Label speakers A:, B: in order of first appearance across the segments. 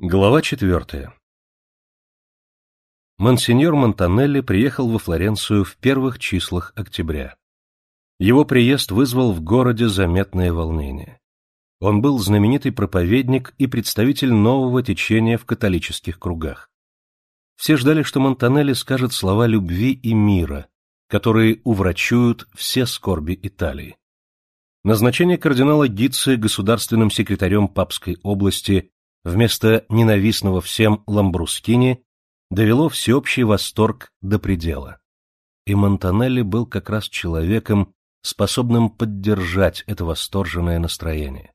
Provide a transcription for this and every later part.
A: Глава четвертая Монсеньор Монтанелли приехал во Флоренцию в первых числах октября. Его приезд вызвал в городе заметное волнение. Он был знаменитый проповедник и представитель нового течения в католических кругах. Все ждали, что Монтанелли скажет слова любви и мира, которые уврачуют все скорби Италии. Назначение кардинала Гитце государственным секретарем Папской области вместо ненавистного всем Ламбрускини довело всеобщий восторг до предела. И Монтанелли был как раз человеком, способным поддержать это восторженное настроение.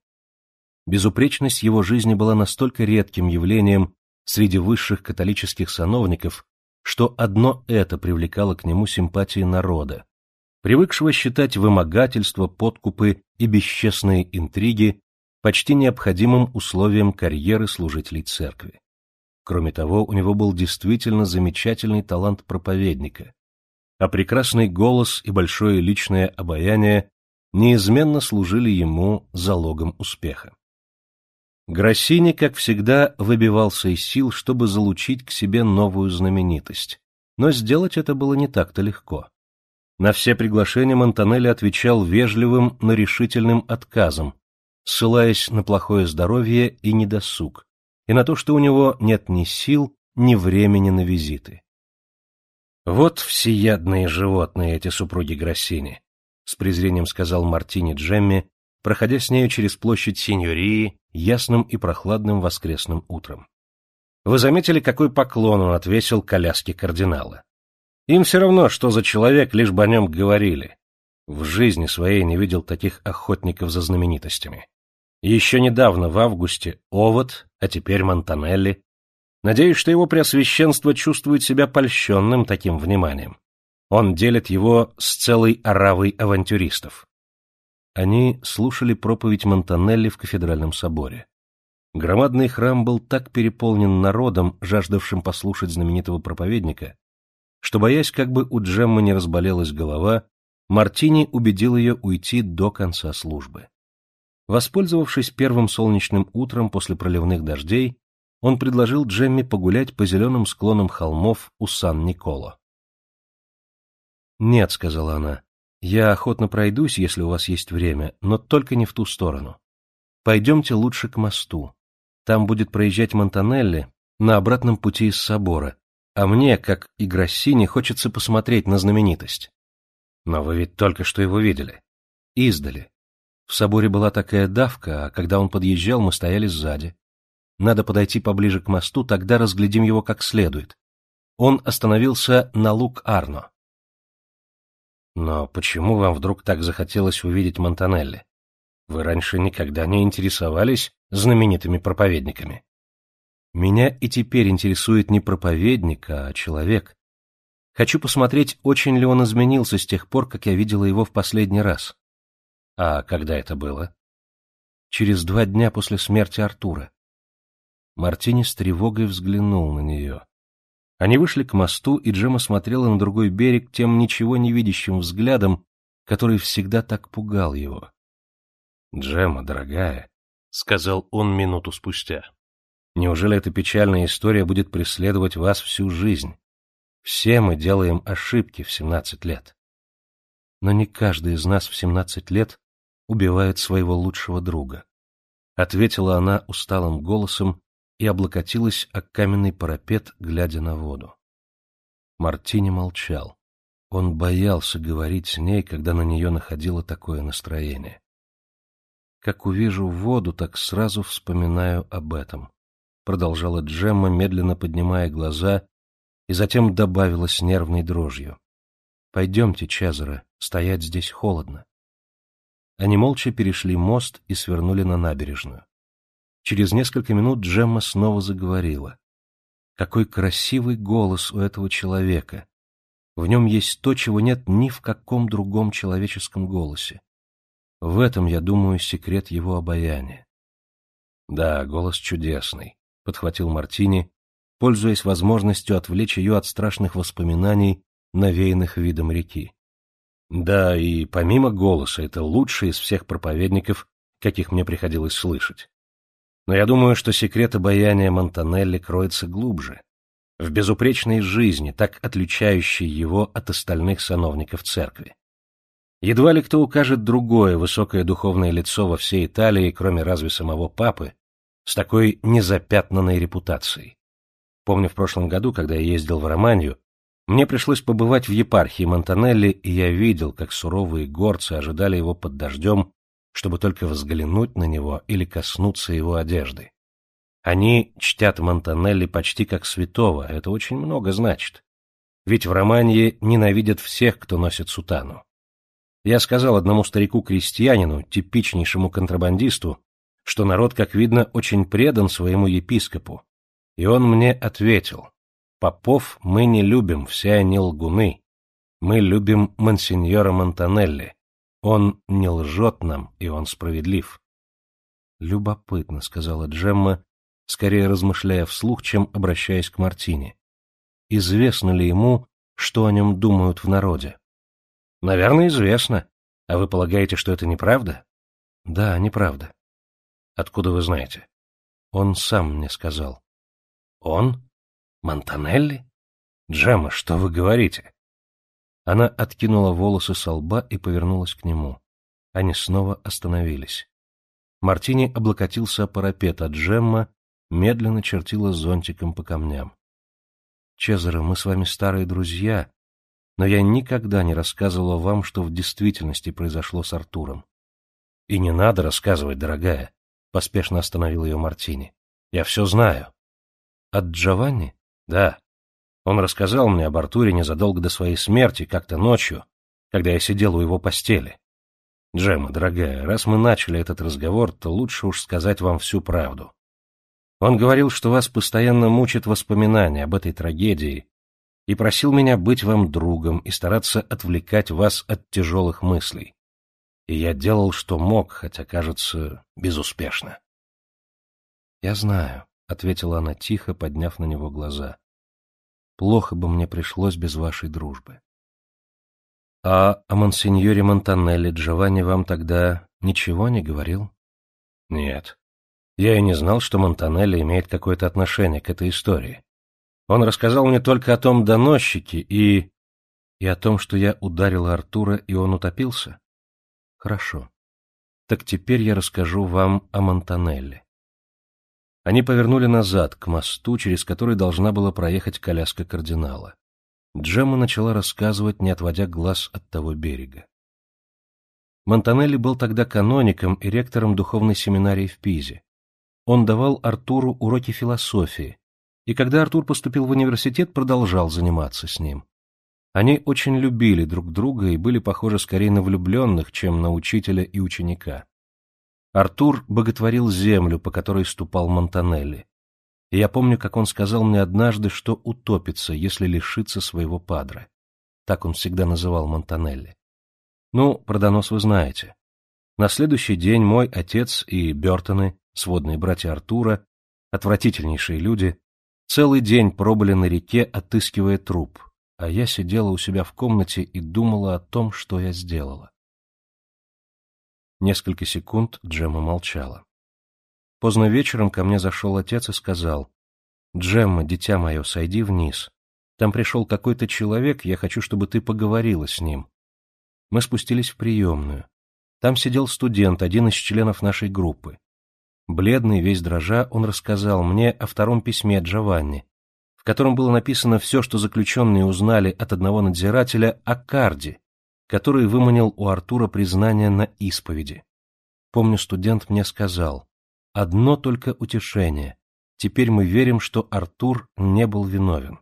A: Безупречность его жизни была настолько редким явлением среди высших католических сановников, что одно это привлекало к нему симпатии народа, привыкшего считать вымогательство, подкупы и бесчестные интриги почти необходимым условием карьеры служителей церкви. Кроме того, у него был действительно замечательный талант проповедника, а прекрасный голос и большое личное обаяние неизменно служили ему залогом успеха. Гроссини, как всегда, выбивался из сил, чтобы залучить к себе новую знаменитость, но сделать это было не так-то легко. На все приглашения Монтанелли отвечал вежливым, но решительным отказом, ссылаясь на плохое здоровье и недосуг, и на то, что у него нет ни сил, ни времени на визиты. «Вот всеядные животные эти супруги Гроссини», — с презрением сказал Мартини Джемми, проходя с нею через площадь Синьории ясным и прохладным воскресным утром. Вы заметили, какой поклон он отвесил коляске кардинала? Им все равно, что за человек, лишь бы о нем говорили. В жизни своей не видел таких охотников за знаменитостями. Еще недавно, в августе, Овод, а теперь Монтанелли. Надеюсь, что его преосвященство чувствует себя польщенным таким вниманием. Он делит его с целой оравой авантюристов. Они слушали проповедь Монтанелли в кафедральном соборе. Громадный храм был так переполнен народом, жаждавшим послушать знаменитого проповедника, что, боясь, как бы у Джеммы не разболелась голова, Мартини убедил ее уйти до конца службы. Воспользовавшись первым солнечным утром после проливных дождей, он предложил Джемми погулять по зеленым склонам холмов у Сан-Николо. «Нет», — сказала она, — «я охотно пройдусь, если у вас есть время, но только не в ту сторону. Пойдемте лучше к мосту. Там будет проезжать Монтанелли на обратном пути из собора, а мне, как и Гроссини, хочется посмотреть на знаменитость». «Но вы ведь только что его видели». «Издали. В соборе была такая давка, а когда он подъезжал, мы стояли сзади. Надо подойти поближе к мосту, тогда разглядим его как следует. Он остановился на Лук-Арно. Но почему вам вдруг так захотелось увидеть Монтанелли? Вы раньше никогда не интересовались знаменитыми проповедниками. Меня и теперь интересует не проповедник, а человек. Хочу посмотреть, очень ли он изменился с тех пор, как я видела его в последний раз. А когда это было? Через два дня после смерти Артура. Мартини с тревогой взглянул на нее. Они вышли к мосту, и Джема смотрела на другой берег тем ничего не видящим взглядом, который всегда так пугал его. — Джема, дорогая, — сказал он минуту спустя, — неужели эта печальная история будет преследовать вас всю жизнь? Все мы делаем ошибки в семнадцать лет. Но не каждый из нас в семнадцать лет убивает своего лучшего друга. Ответила она усталым голосом и облокотилась о каменный парапет, глядя на воду. Мартини молчал. Он боялся говорить с ней, когда на нее находило такое настроение. «Как увижу воду, так сразу вспоминаю об этом», — продолжала Джемма, медленно поднимая глаза, и затем добавила с нервной дрожью. «Пойдемте, Чезаре, стоять здесь холодно». Они молча перешли мост и свернули на набережную. Через несколько минут Джемма снова заговорила. Какой красивый голос у этого человека! В нем есть то, чего нет ни в каком другом человеческом голосе. В этом, я думаю, секрет его обаяния. — Да, голос чудесный, — подхватил Мартини, пользуясь возможностью отвлечь ее от страшных воспоминаний, навеянных видом реки. Да, и помимо голоса, это лучший из всех проповедников, каких мне приходилось слышать. Но я думаю, что секрет обаяния Монтанелли кроется глубже, в безупречной жизни, так отличающей его от остальных сановников церкви. Едва ли кто укажет другое высокое духовное лицо во всей Италии, кроме разве самого папы, с такой незапятнанной репутацией. Помню, в прошлом году, когда я ездил в Романию, мне пришлось побывать в епархии Монтанелли, и я видел, как суровые горцы ожидали его под дождем, чтобы только взглянуть на него или коснуться его одежды. Они чтят Монтанелли почти как святого, это очень много значит. Ведь в Романии ненавидят всех, кто носит сутану. Я сказал одному старику-крестьянину, типичнейшему контрабандисту, что народ, как видно, очень предан своему епископу. И он мне ответил, «Попов мы не любим, все они лгуны. Мы любим мансиньора Монтанелли. Он не лжет нам, и он справедлив». «Любопытно», — сказала Джемма, скорее размышляя вслух, чем обращаясь к Мартине. «Известно ли ему, что о нем думают в народе?» Наверное, известно. А вы полагаете, что это неправда? Да, неправда. Откуда вы знаете? Он сам мне сказал. Он? Монтанелли? Джема, что вы говорите? Она откинула волосы со лба и повернулась к нему. Они снова остановились. Мартини облокотился о парапет, а Джемма медленно чертила зонтиком по камням. — Чезаро, мы с вами старые друзья, но я никогда не рассказывала вам, что в действительности произошло с Артуром. — И не надо рассказывать, дорогая, — поспешно остановил ее Мартини. — Я все знаю. — От Джованни? — Да. Он рассказал мне об Артуре незадолго до своей смерти, как-то ночью, когда я сидел у его постели. Джема, дорогая, раз мы начали этот разговор, то лучше уж сказать вам всю правду. Он говорил, что вас постоянно мучат воспоминания об этой трагедии, и просил меня быть вам другом и стараться отвлекать вас от тяжелых мыслей. И я делал, что мог, хотя, кажется, безуспешно. — Я знаю, — ответила она тихо, подняв на него глаза. — Плохо бы мне пришлось без вашей дружбы. — А о монсеньоре Монтанелли Джованни вам тогда ничего не говорил? — Нет. Я и не знал, что Монтанелли имеет какое-то отношение к этой истории. Он рассказал мне только о том доносчике и... и о том, что я ударила Артура, и он утопился? Хорошо. Так теперь я расскажу вам о Монтанелле. Они повернули назад, к мосту, через который должна была проехать коляска кардинала. Джемма начала рассказывать, не отводя глаз от того берега. Монтанелли был тогда каноником и ректором духовной семинарии в Пизе. Он давал Артуру уроки философии, и когда Артур поступил в университет, продолжал заниматься с ним. Они очень любили друг друга и были похожи скорее на влюбленных, чем на учителя и ученика. Артур боготворил землю, по которой ступал Монтанелли. И я помню, как он сказал мне однажды, что утопится, если лишится своего падре. Так он всегда называл Монтанелли. Ну, про донос вы знаете. На следующий день мой отец и Бертоны, сводные братья Артура, отвратительнейшие люди, Целый день пробыли на реке, отыскивая труп, а я сидела у себя в комнате и думала о том, что я сделала. Несколько секунд Джемма молчала. Поздно вечером ко мне зашел отец и сказал, «Джемма, дитя мое, сойди вниз. Там пришел какой-то человек, я хочу, чтобы ты поговорила с ним». Мы спустились в приемную. Там сидел студент, один из членов нашей группы. Бледный, весь дрожа, он рассказал мне о втором письме Джованни, в котором было написано все, что заключенные узнали от одного надзирателя о Карде, который выманил у Артура признание на исповеди. Помню, студент мне сказал, одно только утешение, теперь мы верим, что Артур не был виновен.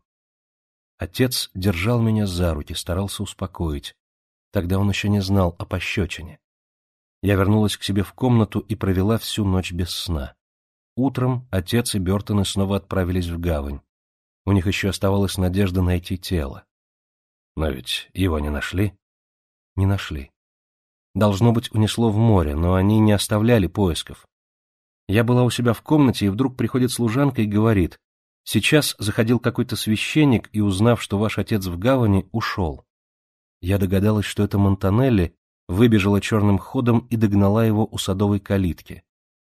A: Отец держал меня за руки, старался успокоить. Тогда он еще не знал о пощечине. Я вернулась к себе в комнату и провела всю ночь без сна. Утром отец и Бертоны снова отправились в гавань. У них еще оставалась надежда найти тело. Но ведь его не нашли? Не нашли. Должно быть, унесло в море, но они не оставляли поисков. Я была у себя в комнате, и вдруг приходит служанка и говорит, «Сейчас заходил какой-то священник, и, узнав, что ваш отец в гавани, ушел». Я догадалась, что это Монтанелли, выбежала черным ходом и догнала его у садовой калитки.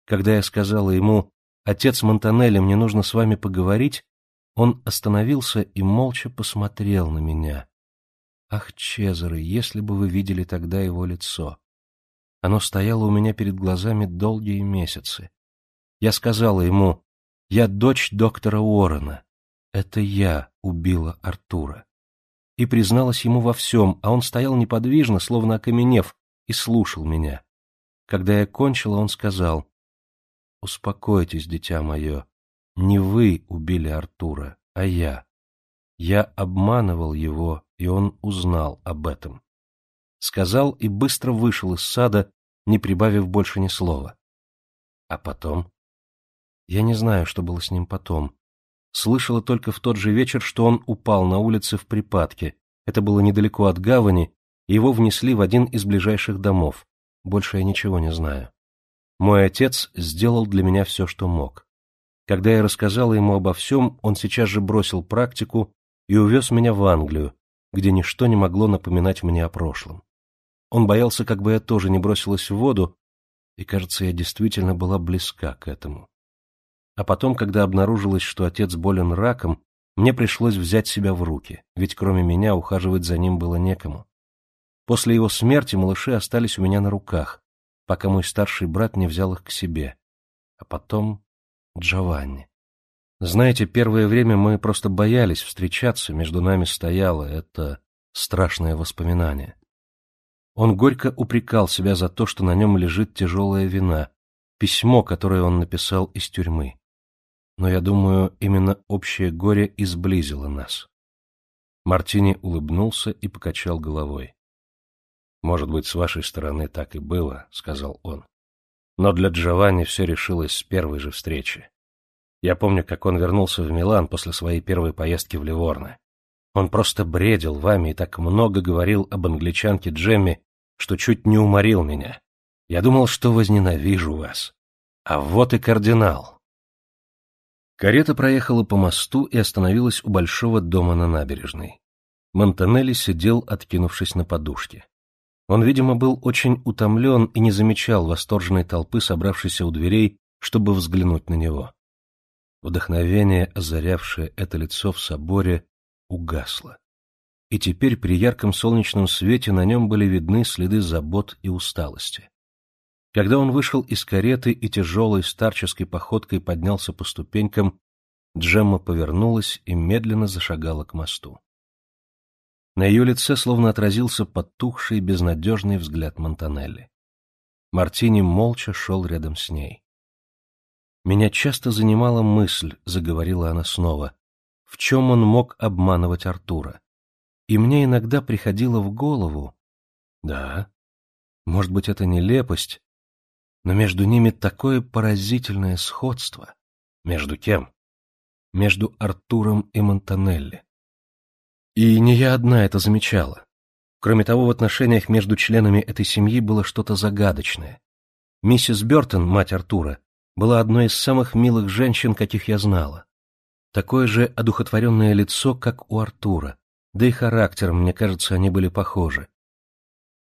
A: Когда я сказала ему «Отец Монтанелли, мне нужно с вами поговорить», он остановился и молча посмотрел на меня. Ах, Чезаре, если бы вы видели тогда его лицо! Оно стояло у меня перед глазами долгие месяцы. Я сказала ему, я дочь доктора Уоррена. Это я убила Артура. И призналась ему во всем, а он стоял неподвижно, словно окаменев, и слушал меня. Когда я кончила, он сказал, «Успокойтесь, дитя мое, не вы убили Артура, а я. Я обманывал его, и он узнал об этом. Сказал и быстро вышел из сада, не прибавив больше ни слова. А потом? Я не знаю, что было с ним потом. Слышала только в тот же вечер, что он упал на улице в припадке. Это было недалеко от гавани, и его внесли в один из ближайших домов. Больше я ничего не знаю. Мой отец сделал для меня все, что мог. Когда я рассказала ему обо всем, он сейчас же бросил практику и увез меня в Англию, где ничто не могло напоминать мне о прошлом. Он боялся, как бы я тоже не бросилась в воду, и, кажется, я действительно была близка к этому. А потом, когда обнаружилось, что отец болен раком, мне пришлось взять себя в руки, ведь кроме меня ухаживать за ним было некому. После его смерти малыши остались у меня на руках, пока мой старший брат не взял их к себе. А потом Джованни. Знаете, первое время мы просто боялись встречаться, между нами стояло это страшное воспоминание. Он горько упрекал себя за то, что на нем лежит тяжелая вина, письмо, которое он написал из тюрьмы. Но я думаю, именно общее горе изблизило нас. Мартини улыбнулся и покачал головой. «Может быть, с вашей стороны так и было», — сказал он. Но для Джованни все решилось с первой же встречи. Я помню, как он вернулся в Милан после своей первой поездки в Ливорно. Он просто бредил вами и так много говорил об англичанке Джемми, что чуть не уморил меня. Я думал, что возненавижу вас. А вот и кардинал. Карета проехала по мосту и остановилась у большого дома на набережной. Монтанелли сидел, откинувшись на подушке. Он, видимо, был очень утомлен и не замечал восторженной толпы, собравшейся у дверей, чтобы взглянуть на него. Вдохновение, озарявшее это лицо в соборе, угасло. И теперь при ярком солнечном свете на нем были видны следы забот и усталости. Когда он вышел из кареты и тяжелой старческой походкой поднялся по ступенькам, Джемма повернулась и медленно зашагала к мосту. На ее лице словно отразился потухший, безнадежный взгляд Монтанелли. Мартини молча шел рядом с ней. «Меня часто занимала мысль», — заговорила она снова, — «в чем он мог обманывать Артура? И мне иногда приходило в голову... Да, может быть, это нелепость, но между ними такое поразительное сходство. Между кем? Между Артуром и Монтанелли. И не я одна это замечала. Кроме того, в отношениях между членами этой семьи было что-то загадочное. Миссис Бертон, мать Артура, была одной из самых милых женщин, каких я знала. Такое же одухотворенное лицо, как у Артура, да и характером, мне кажется, они были похожи.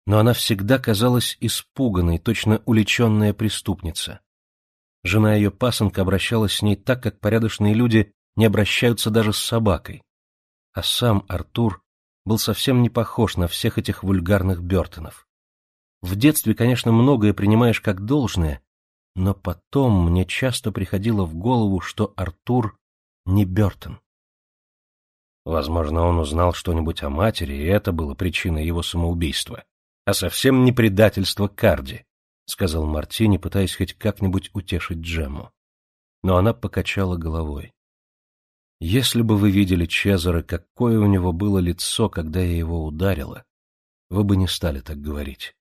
A: Но она всегда казалась испуганной, точно уличенная преступница. Жена ее пасынка обращалась с ней так, как порядочные люди не обращаются даже с собакой а сам Артур был совсем не похож на всех этих вульгарных Бертонов. В детстве, конечно, многое принимаешь как должное, но потом мне часто приходило в голову, что Артур не Бертон. Возможно, он узнал что-нибудь о матери, и это было причиной его самоубийства, а совсем не предательство Карди, — сказал Мартини, пытаясь хоть как-нибудь утешить Джемму. Но она покачала головой. Если бы вы видели Чезаре, какое у него было лицо, когда я его ударила, вы бы не стали так говорить.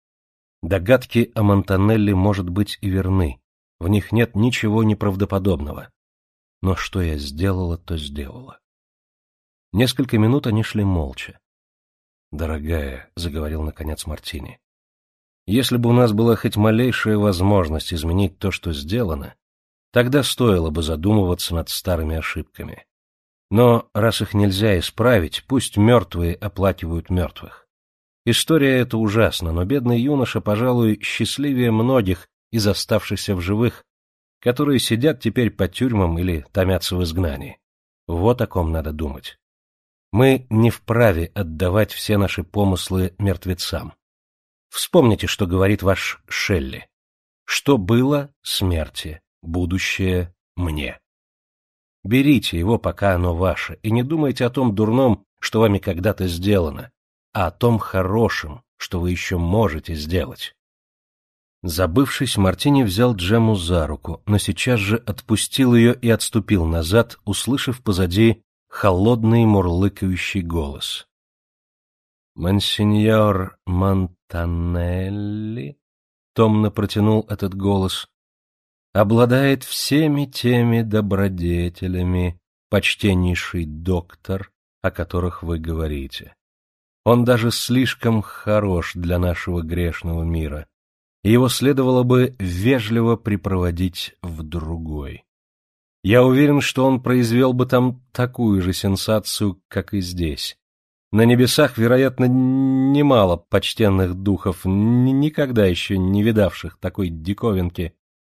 A: Догадки о Монтанелли, может быть, и верны, в них нет ничего неправдоподобного. Но что я сделала, то сделала. Несколько минут они шли молча. «Дорогая», — заговорил наконец Мартини, — «если бы у нас была хоть малейшая возможность изменить то, что сделано, тогда стоило бы задумываться над старыми ошибками. Но раз их нельзя исправить, пусть мертвые оплакивают мертвых. История эта ужасна, но бедный юноша, пожалуй, счастливее многих из оставшихся в живых, которые сидят теперь по тюрьмам или томятся в изгнании. Вот о ком надо думать. Мы не вправе отдавать все наши помыслы мертвецам. Вспомните, что говорит ваш Шелли. Что было — смерти, будущее — мне. Берите его, пока оно ваше, и не думайте о том дурном, что вами когда-то сделано, а о том хорошем, что вы еще можете сделать. Забывшись, Мартини взял Джему за руку, но сейчас же отпустил ее и отступил назад, услышав позади холодный мурлыкающий голос. «Монсеньор Монтанелли», — томно протянул этот голос, — «обладает всеми теми добродетелями, почтеннейший доктор, о которых вы говорите. Он даже слишком хорош для нашего грешного мира, и его следовало бы вежливо припроводить в другой. Я уверен, что он произвел бы там такую же сенсацию, как и здесь. На небесах, вероятно, немало почтенных духов, никогда еще не видавших такой диковинки,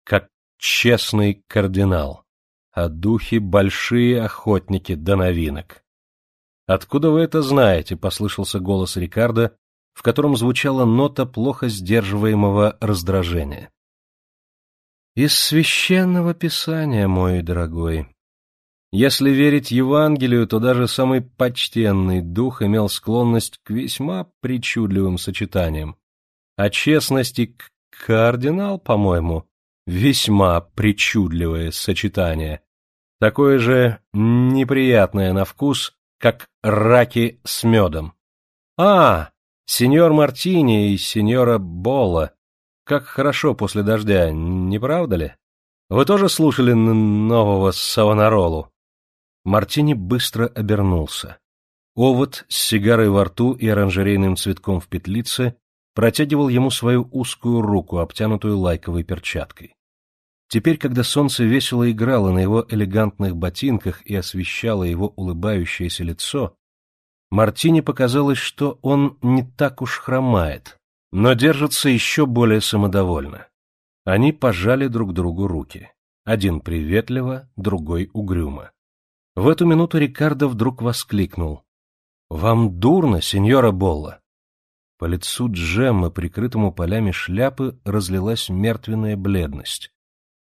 A: как честный кардинал, а духи — большие охотники до новинок. «Откуда вы это знаете?» — послышался голос Рикардо, в котором звучала нота плохо сдерживаемого раздражения. «Из священного писания, мой дорогой. Если верить Евангелию, то даже самый почтенный дух имел склонность к весьма причудливым сочетаниям. А честность и кардинал, по-моему, весьма причудливое сочетание. Такое же неприятное на вкус, как раки с медом. А, сеньор Мартини и сеньора Болла. Как хорошо после дождя, не правда ли? Вы тоже слушали нового Савонаролу? Мартини быстро обернулся. Овод с сигарой во рту и оранжерейным цветком в петлице протягивал ему свою узкую руку, обтянутую лайковой перчаткой. Теперь, когда солнце весело играло на его элегантных ботинках и освещало его улыбающееся лицо, Мартине показалось, что он не так уж хромает, но держится еще более самодовольно. Они пожали друг другу руки. Один приветливо, другой угрюмо. В эту минуту Рикардо вдруг воскликнул. — Вам дурно, сеньора Болла? По лицу Джеммы, прикрытому полями шляпы, разлилась мертвенная бледность.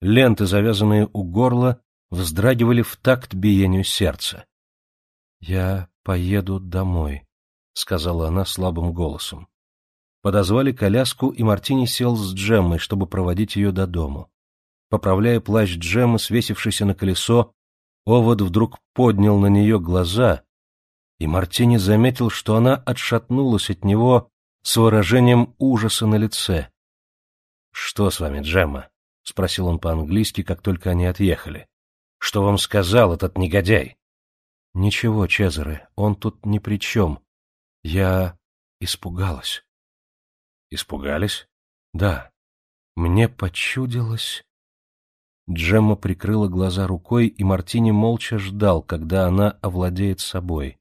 A: Ленты, завязанные у горла, вздрагивали в такт биению сердца. — Я поеду домой, — сказала она слабым голосом. Подозвали коляску, и Мартини сел с Джеммой, чтобы проводить ее до дому. Поправляя плащ Джеммы, свесившийся на колесо, Овод вдруг поднял на нее глаза, и Мартини заметил, что она отшатнулась от него с выражением ужаса на лице. — Что с вами, Джемма? — спросил он по-английски, как только они отъехали. — Что вам сказал этот негодяй? — Ничего, Чезаре, он тут ни при чем. Я испугалась. — Испугались? — Да. Мне почудилось... Джемма прикрыла глаза рукой, и Мартини молча ждал, когда она овладеет собой.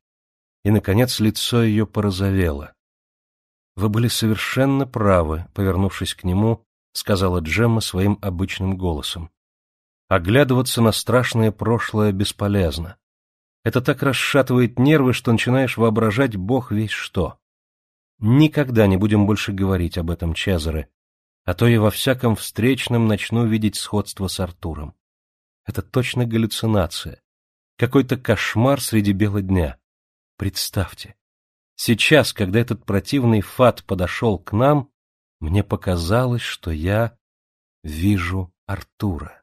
A: И, наконец, лицо ее порозовело. — Вы были совершенно правы, — повернувшись к нему, — сказала Джемма своим обычным голосом. Оглядываться на страшное прошлое бесполезно. Это так расшатывает нервы, что начинаешь воображать бог весь что. Никогда не будем больше говорить об этом, Чезаре, а то я во всяком встречном начну видеть сходство с Артуром. Это точно галлюцинация, какой-то кошмар среди бела дня. Представьте, сейчас, когда этот противный фат подошел к нам, мне показалось, что я вижу Артура.